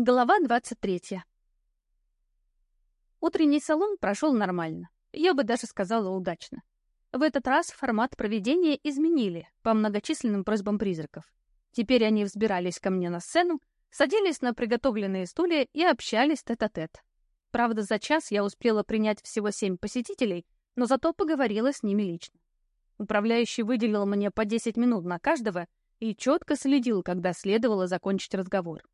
Глава 23. Утренний салон прошел нормально. Я бы даже сказала удачно. В этот раз формат проведения изменили по многочисленным просьбам призраков. Теперь они взбирались ко мне на сцену, садились на приготовленные стулья и общались тет-а-тет. -тет. Правда, за час я успела принять всего семь посетителей, но зато поговорила с ними лично. Управляющий выделил мне по 10 минут на каждого и четко следил, когда следовало закончить разговор.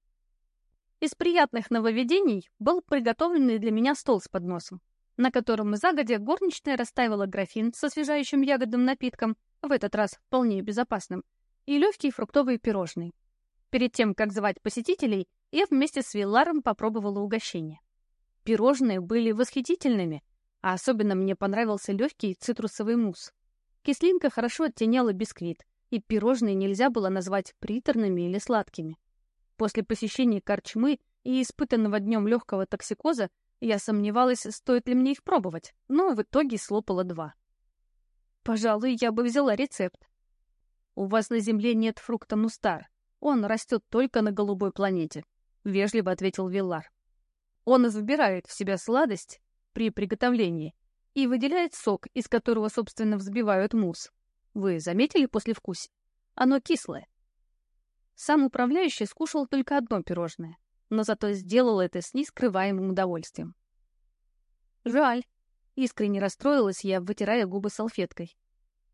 Из приятных нововведений был приготовленный для меня стол с подносом, на котором загодя горничная расставила графин со освежающим ягодным напитком, в этот раз вполне безопасным, и легкие фруктовые пирожные. Перед тем, как звать посетителей, я вместе с Вилларом попробовала угощение. Пирожные были восхитительными, а особенно мне понравился легкий цитрусовый мусс. Кислинка хорошо оттеняла бисквит, и пирожные нельзя было назвать приторными или сладкими. После посещения корчмы и испытанного днем легкого токсикоза я сомневалась, стоит ли мне их пробовать, но в итоге слопала два. Пожалуй, я бы взяла рецепт. У вас на Земле нет фрукта Нустар. Он растет только на голубой планете, — вежливо ответил Виллар. Он вбирает в себя сладость при приготовлении и выделяет сок, из которого, собственно, взбивают мусс. Вы заметили послевкусие? Оно кислое. Сам управляющий скушал только одно пирожное, но зато сделал это с нескрываемым удовольствием. «Жаль», — искренне расстроилась я, вытирая губы салфеткой.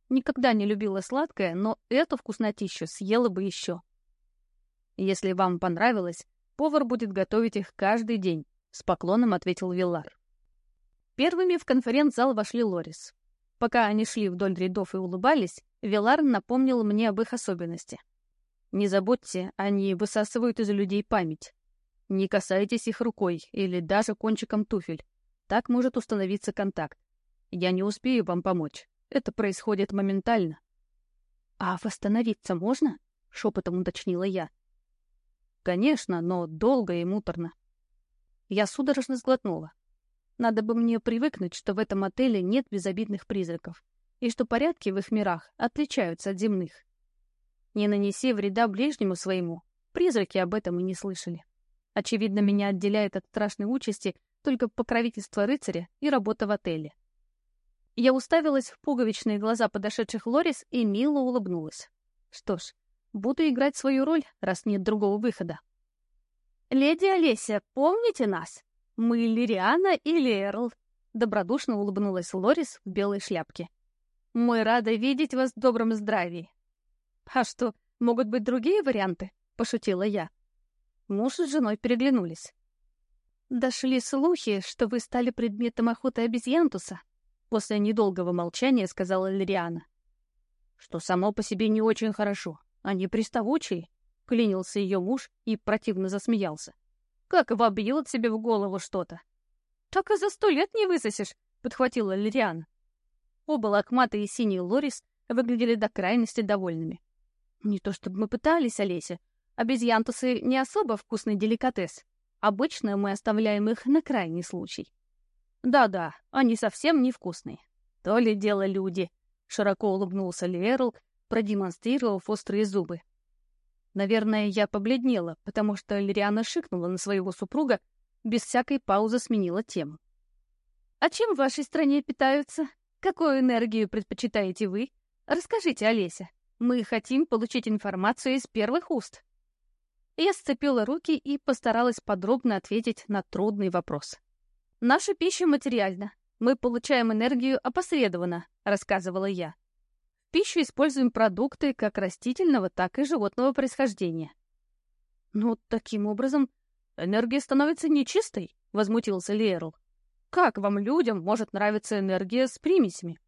Никогда не любила сладкое, но эту вкуснотищу съела бы еще. «Если вам понравилось, повар будет готовить их каждый день», — с поклоном ответил Виллар. Первыми в конференц-зал вошли Лорис. Пока они шли вдоль рядов и улыбались, Вилар напомнил мне об их особенности — не забудьте, они высасывают из людей память. Не касайтесь их рукой или даже кончиком туфель. Так может установиться контакт. Я не успею вам помочь. Это происходит моментально. «А восстановиться можно?» — шепотом уточнила я. «Конечно, но долго и муторно». Я судорожно сглотнула. Надо бы мне привыкнуть, что в этом отеле нет безобидных призраков, и что порядки в их мирах отличаются от земных. Не нанеси вреда ближнему своему. Призраки об этом и не слышали. Очевидно, меня отделяет от страшной участи только покровительство рыцаря и работа в отеле. Я уставилась в пуговичные глаза подошедших Лорис и мило улыбнулась. Что ж, буду играть свою роль, раз нет другого выхода. «Леди Олеся, помните нас? Мы Лириана и Лерл», — добродушно улыбнулась Лорис в белой шляпке. «Мы рады видеть вас в добром здравии. «А что, могут быть другие варианты?» — пошутила я. Муж с женой переглянулись. «Дошли слухи, что вы стали предметом охоты обезьянтуса», — после недолгого молчания сказала Лириана. «Что само по себе не очень хорошо. Они приставучие», — клянился ее муж и противно засмеялся. «Как вобьет себе в голову что-то!» «Так и за сто лет не высосешь», — подхватила Лириана. Оба лохматые и синий Лорис выглядели до крайности довольными. Не то чтобы мы пытались, Олеся. Обезьянтусы не особо вкусный деликатес. Обычно мы оставляем их на крайний случай. Да-да, они совсем невкусные. То ли дело люди. Широко улыбнулся Лерл, продемонстрировав острые зубы. Наверное, я побледнела, потому что Лириана шикнула на своего супруга, без всякой паузы сменила тему. «А чем в вашей стране питаются? Какую энергию предпочитаете вы? Расскажите, Олеся». Мы хотим получить информацию из первых уст. Я сцепила руки и постаралась подробно ответить на трудный вопрос. Наша пища материальна. Мы получаем энергию опосредованно, рассказывала я. В пищу используем продукты как растительного, так и животного происхождения. Ну, таким образом, энергия становится нечистой, возмутился Лерл. Как вам, людям, может нравиться энергия с примесями?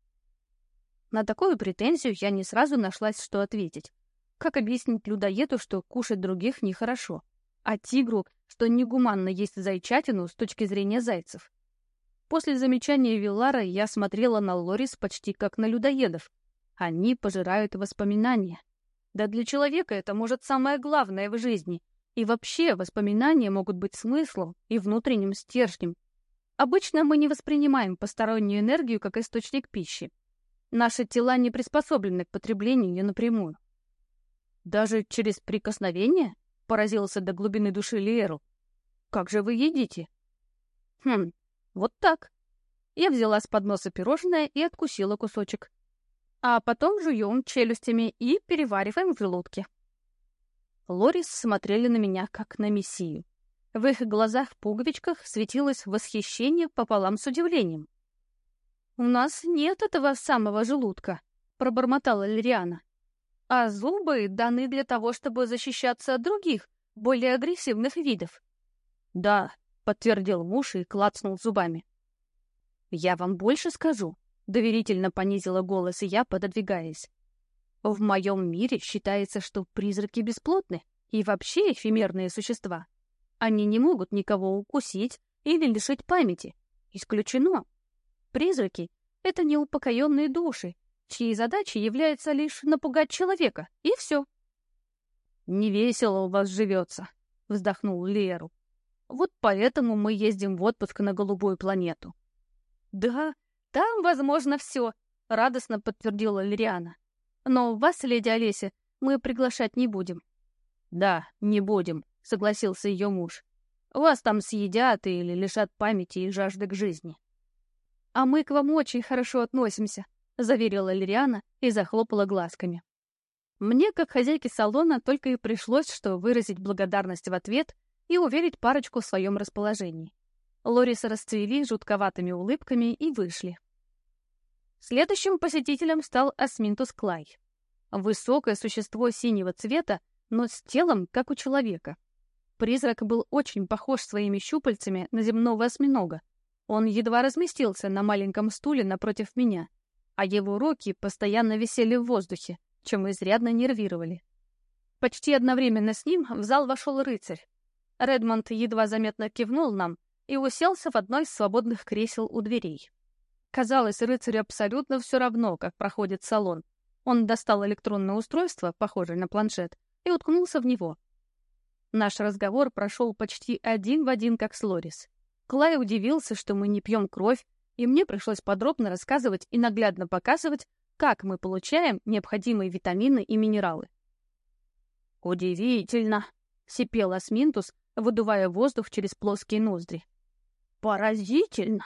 На такую претензию я не сразу нашлась, что ответить. Как объяснить людоеду, что кушать других нехорошо, а тигру, что негуманно есть зайчатину с точки зрения зайцев? После замечания Виллара я смотрела на Лорис почти как на людоедов. Они пожирают воспоминания. Да для человека это может самое главное в жизни. И вообще воспоминания могут быть смыслом и внутренним стержнем. Обычно мы не воспринимаем постороннюю энергию как источник пищи. Наши тела не приспособлены к потреблению ее напрямую. Даже через прикосновение? Поразился до глубины души Лиэрл. как же вы едите?» «Хм, вот так». Я взяла с подноса пирожное и откусила кусочек. А потом жуем челюстями и перевариваем в желудке. Лорис смотрели на меня, как на мессию. В их глазах-пуговичках светилось восхищение пополам с удивлением. «У нас нет этого самого желудка», — пробормотала Лириана. «А зубы даны для того, чтобы защищаться от других, более агрессивных видов». «Да», — подтвердил муж и клацнул зубами. «Я вам больше скажу», — доверительно понизила голос я, пододвигаясь. «В моем мире считается, что призраки бесплотны и вообще эфемерные существа. Они не могут никого укусить или лишить памяти. Исключено. Призраки — это неупокоенные души, чьей задачей является лишь напугать человека, и все. «Невесело у вас живется», — вздохнул Леру. «Вот поэтому мы ездим в отпуск на голубую планету». «Да, там возможно все», — радостно подтвердила Лириана. «Но вас, леди Олеся, мы приглашать не будем». «Да, не будем», — согласился ее муж. «Вас там съедят или лишат памяти и жажды к жизни». «А мы к вам очень хорошо относимся», — заверила Лириана и захлопала глазками. Мне, как хозяйке салона, только и пришлось, что выразить благодарность в ответ и уверить парочку в своем расположении. Лориса расцвели жутковатыми улыбками и вышли. Следующим посетителем стал Асминтус Клай. Высокое существо синего цвета, но с телом, как у человека. Призрак был очень похож своими щупальцами на земного осьминога. Он едва разместился на маленьком стуле напротив меня, а его руки постоянно висели в воздухе, чем изрядно нервировали. Почти одновременно с ним в зал вошел рыцарь. Редмонд едва заметно кивнул нам и уселся в одно из свободных кресел у дверей. Казалось, рыцарю абсолютно все равно, как проходит салон. Он достал электронное устройство, похожее на планшет, и уткнулся в него — Наш разговор прошел почти один в один, как с Лорис. Клай удивился, что мы не пьем кровь, и мне пришлось подробно рассказывать и наглядно показывать, как мы получаем необходимые витамины и минералы. «Удивительно!» — сипел Асминтус, выдувая воздух через плоские ноздри. «Поразительно!»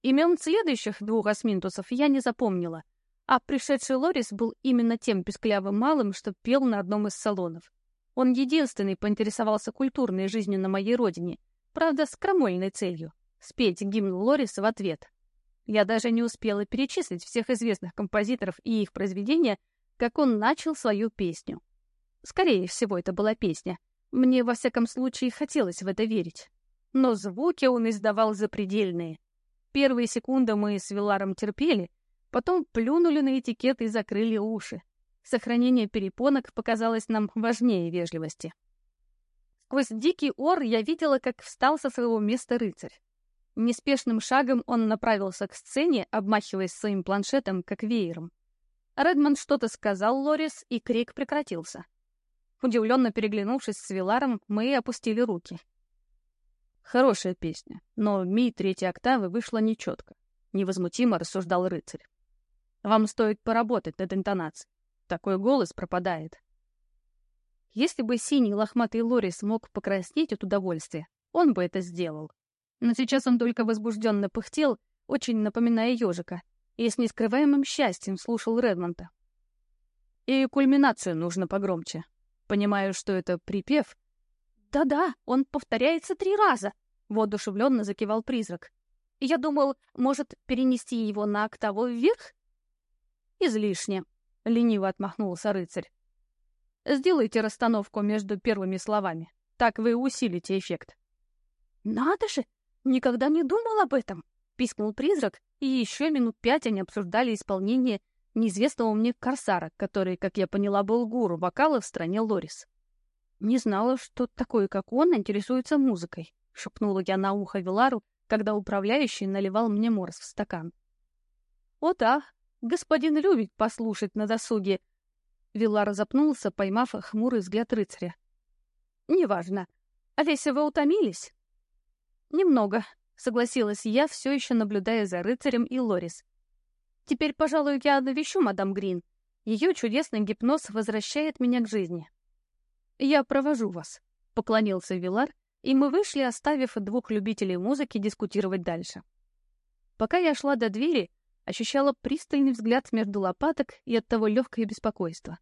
Имен следующих двух Асминтусов я не запомнила, а пришедший Лорис был именно тем песклявым малым, что пел на одном из салонов. Он единственный поинтересовался культурной жизнью на моей родине, правда, с крамольной целью — спеть гимн Лориса в ответ. Я даже не успела перечислить всех известных композиторов и их произведения, как он начал свою песню. Скорее всего, это была песня. Мне, во всяком случае, хотелось в это верить. Но звуки он издавал запредельные. Первые секунды мы с Виларом терпели, потом плюнули на этикет и закрыли уши. Сохранение перепонок показалось нам важнее вежливости. Сквозь дикий ор я видела, как встал со своего места рыцарь. Неспешным шагом он направился к сцене, обмахиваясь своим планшетом, как веером. Редмонд что-то сказал Лорис, и крик прекратился. Удивленно переглянувшись с Виларом, мы опустили руки. Хорошая песня, но ми третьей октавы вышла нечетко. Невозмутимо рассуждал рыцарь. Вам стоит поработать над интонацией. Такой голос пропадает. Если бы синий лохматый Лори смог покраснеть от удовольствия, он бы это сделал. Но сейчас он только возбужденно пыхтел, очень напоминая ежика, и с нескрываемым счастьем слушал Редмонта. И кульминацию нужно погромче. Понимаю, что это припев. «Да-да, он повторяется три раза», — воодушевленно закивал призрак. «Я думал, может, перенести его на октаву вверх?» «Излишне», — лениво отмахнулся рыцарь. «Сделайте расстановку между первыми словами. Так вы усилите эффект». «Надо же! Никогда не думал об этом!» — пискнул призрак, и еще минут пять они обсуждали исполнение неизвестного мне корсара, который, как я поняла, был гуру вокала в стране Лорис. «Не знала, что такой, как он, интересуется музыкой», — шепнула я на ухо Вилару, когда управляющий наливал мне морс в стакан. «О да, Господин любит послушать на досуге. Вилар запнулся, поймав хмурый взгляд рыцаря. Неважно. Олеся, вы утомились? Немного, согласилась я, все еще наблюдая за рыцарем и Лорис. Теперь, пожалуй, я навещу мадам Грин. Ее чудесный гипноз возвращает меня к жизни. Я провожу вас, поклонился Вилар, и мы вышли, оставив двух любителей музыки дискутировать дальше. Пока я шла до двери, ощущала пристальный взгляд между лопаток и оттого легкое беспокойство.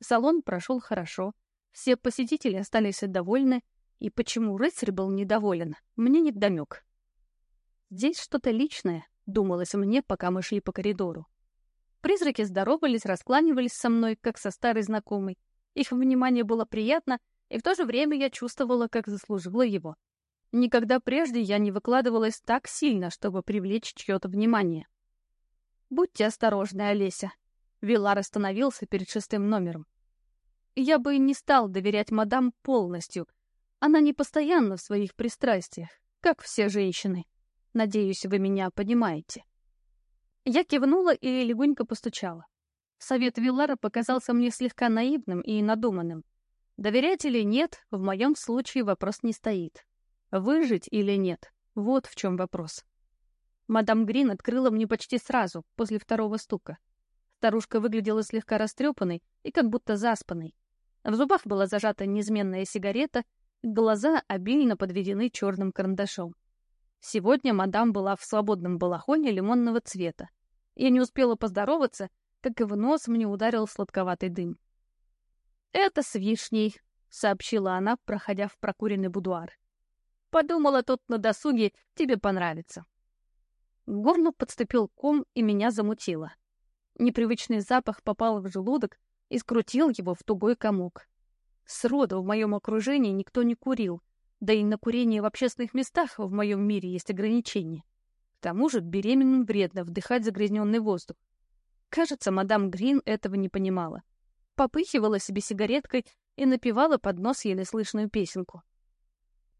Салон прошел хорошо, все посетители остались довольны, и почему рыцарь был недоволен, мне не домек. Здесь что-то личное, думалось мне, пока мы шли по коридору. Призраки здоровались, раскланивались со мной, как со старой знакомой. Их внимание было приятно, и в то же время я чувствовала, как заслужила его. Никогда прежде я не выкладывалась так сильно, чтобы привлечь чье-то внимание. «Будьте осторожны, Олеся». Вилар остановился перед шестым номером. «Я бы не стал доверять мадам полностью. Она не постоянна в своих пристрастиях, как все женщины. Надеюсь, вы меня понимаете». Я кивнула и легонько постучала. Совет Виллара показался мне слегка наивным и надуманным. Доверять или нет, в моем случае вопрос не стоит. Выжить или нет, вот в чем вопрос. Мадам Грин открыла мне почти сразу, после второго стука. Старушка выглядела слегка растрепанной и как будто заспанной. В зубах была зажата неизменная сигарета, глаза обильно подведены черным карандашом. Сегодня мадам была в свободном балахоне лимонного цвета. Я не успела поздороваться, как и в нос мне ударил сладковатый дым. «Это с вишней», — сообщила она, проходя в прокуренный будуар. «Подумала тут на досуге, тебе понравится». К горлу подступил ком, и меня замутило. Непривычный запах попал в желудок и скрутил его в тугой комок. Сроду в моем окружении никто не курил, да и на курение в общественных местах в моем мире есть ограничения. К тому же беременным вредно вдыхать загрязненный воздух. Кажется, мадам Грин этого не понимала. Попыхивала себе сигареткой и напевала под нос еле слышную песенку.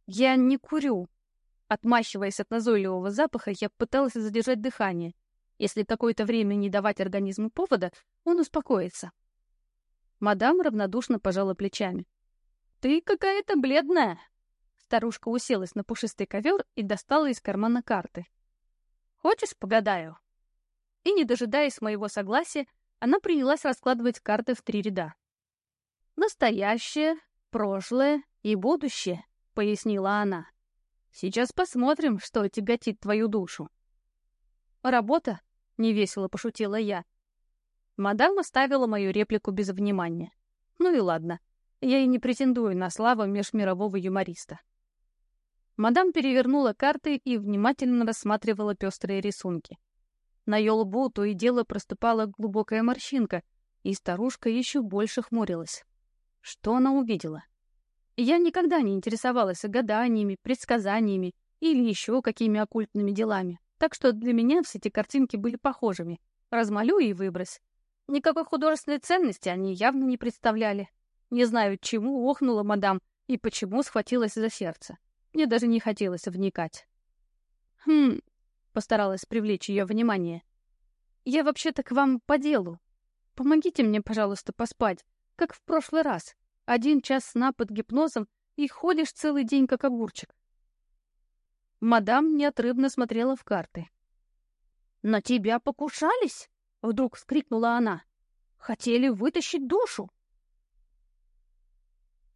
«Я не курю», Отмахиваясь от назойливого запаха, я пыталась задержать дыхание. Если какое-то время не давать организму повода, он успокоится. Мадам равнодушно пожала плечами. «Ты какая-то бледная!» Старушка уселась на пушистый ковер и достала из кармана карты. «Хочешь, погадаю?» И, не дожидаясь моего согласия, она принялась раскладывать карты в три ряда. «Настоящее, прошлое и будущее», — пояснила она. Сейчас посмотрим, что тяготит твою душу. Работа? Невесело пошутила я. Мадам оставила мою реплику без внимания. Ну и ладно. Я и не претендую на славу межмирового юмориста. Мадам перевернула карты и внимательно рассматривала пестрые рисунки. На ее лбу то и дело проступала глубокая морщинка, и старушка еще больше хмурилась. Что она увидела? Я никогда не интересовалась гаданиями, предсказаниями или еще какими оккультными делами, так что для меня все эти картинки были похожими. Размалю и выбрось. Никакой художественной ценности они явно не представляли. Не знаю, чему охнула мадам и почему схватилась за сердце. Мне даже не хотелось вникать. «Хм...» — постаралась привлечь ее внимание. «Я вообще-то к вам по делу. Помогите мне, пожалуйста, поспать, как в прошлый раз. Один час сна под гипнозом и ходишь целый день как огурчик. Мадам неотрывно смотрела в карты. «На тебя покушались?» — вдруг вскрикнула она. «Хотели вытащить душу?»